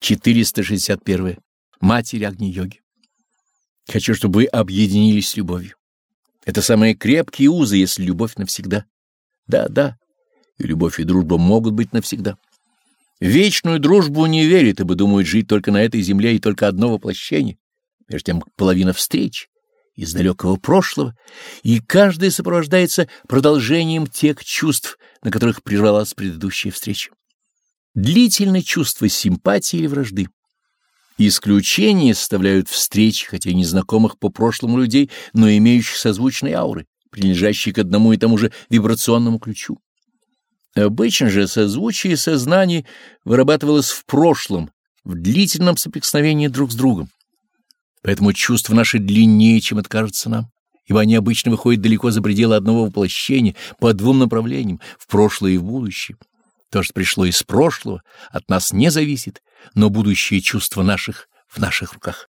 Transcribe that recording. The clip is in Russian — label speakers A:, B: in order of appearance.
A: 461. Матерь Агни-йоги. Хочу, чтобы вы объединились с любовью. Это самые крепкие узы, если любовь навсегда. Да, да, и любовь, и дружба могут быть навсегда. вечную дружбу не верит, ибо думают жить только на этой земле и только одно воплощение. Между тем половина встреч из далекого прошлого, и каждая сопровождается продолжением тех чувств, на которых прервалась предыдущая встреча. Длительное чувство симпатии или вражды. Исключения составляют встречи, хотя незнакомых по прошлому людей, но имеющих созвучные ауры, принадлежащие к одному и тому же вибрационному ключу. Обычно же созвучие сознаний вырабатывалось в прошлом, в длительном соприкосновении друг с другом. Поэтому чувства наши длиннее, чем это кажется нам, ибо они обычно выходят далеко за пределы одного воплощения по двум направлениям, в прошлое и в будущее. То, что пришло из прошлого, от нас не зависит, но будущее чувства наших в наших руках.